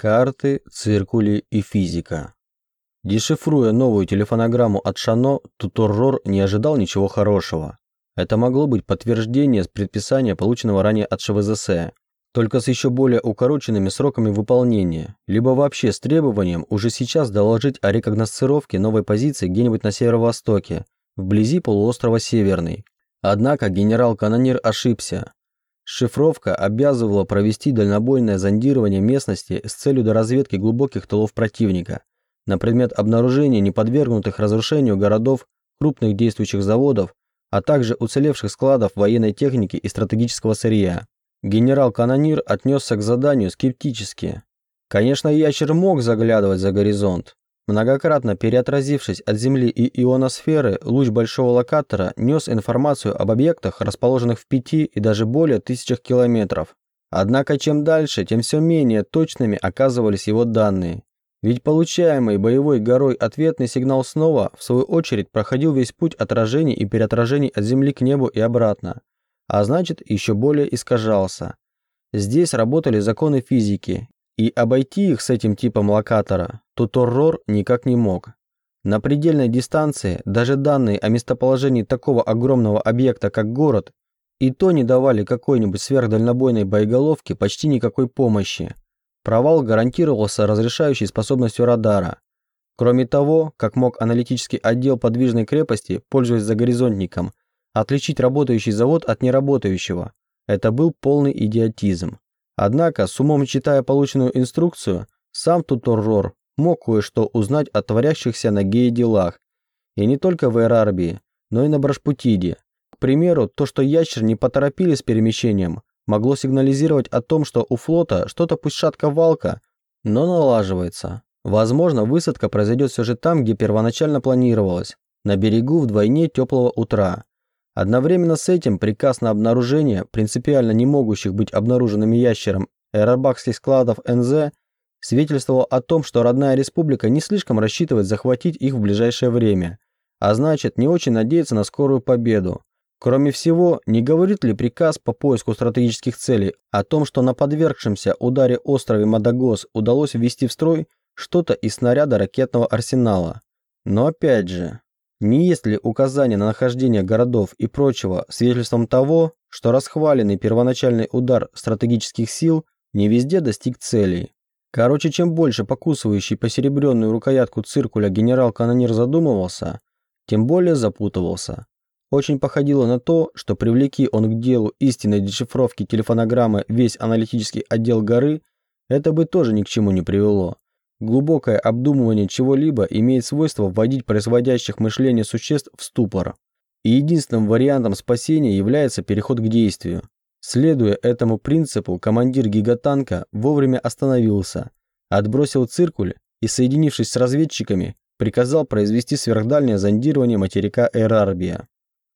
Карты, циркули и физика. Дешифруя новую телефонограмму от Шано, Туторрор не ожидал ничего хорошего. Это могло быть подтверждение предписания, полученного ранее от ШВЗС, только с еще более укороченными сроками выполнения, либо вообще с требованием уже сейчас доложить о рекогносцировке новой позиции где-нибудь на северо-востоке, вблизи полуострова Северный. Однако генерал-канонир ошибся. Шифровка обязывала провести дальнобойное зондирование местности с целью доразведки глубоких тылов противника на предмет обнаружения неподвергнутых разрушению городов, крупных действующих заводов, а также уцелевших складов военной техники и стратегического сырья. Генерал-канонир отнесся к заданию скептически. Конечно, ящер мог заглядывать за горизонт, Многократно переотразившись от Земли и ионосферы, луч большого локатора нес информацию об объектах, расположенных в пяти и даже более тысячах километров. Однако чем дальше, тем все менее точными оказывались его данные. Ведь получаемый боевой горой ответный сигнал снова, в свою очередь, проходил весь путь отражений и переотражений от Земли к небу и обратно, а значит, еще более искажался. Здесь работали законы физики, и обойти их с этим типом локатора Туторрор никак не мог. На предельной дистанции даже данные о местоположении такого огромного объекта, как город, и то не давали какой-нибудь сверхдальнобойной боеголовке почти никакой помощи. Провал гарантировался разрешающей способностью радара. Кроме того, как мог аналитический отдел подвижной крепости, пользуясь загоризонтником, отличить работающий завод от неработающего, это был полный идиотизм. Однако, с умом читая полученную инструкцию, сам Туторрор мог кое-что узнать о творящихся на Гее делах. И не только в Эрарбии, но и на Брашпутиде. К примеру, то, что ящер не поторопили с перемещением, могло сигнализировать о том, что у флота что-то пусть шатко-валко, но налаживается. Возможно, высадка произойдет все же там, где первоначально планировалось, на берегу вдвойне теплого утра. Одновременно с этим приказ на обнаружение принципиально не могущих быть обнаруженными ящером аэробакских складов НЗ свидетельствовал о том, что родная республика не слишком рассчитывает захватить их в ближайшее время, а значит, не очень надеется на скорую победу. Кроме всего, не говорит ли приказ по поиску стратегических целей о том, что на подвергшемся ударе острове Мадагос удалось ввести в строй что-то из снаряда ракетного арсенала? Но опять же, не есть ли указание на нахождение городов и прочего свидетельством того, что расхваленный первоначальный удар стратегических сил не везде достиг целей? Короче, чем больше покусывающий посеребренную рукоятку циркуля генерал-канонир задумывался, тем более запутывался. Очень походило на то, что привлеки он к делу истинной дешифровки телефонограммы весь аналитический отдел горы, это бы тоже ни к чему не привело. Глубокое обдумывание чего-либо имеет свойство вводить производящих мышление существ в ступор. И единственным вариантом спасения является переход к действию. Следуя этому принципу, командир гигатанка вовремя остановился, отбросил циркуль и, соединившись с разведчиками, приказал произвести сверхдальнее зондирование материка Эрарбия.